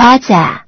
پچھا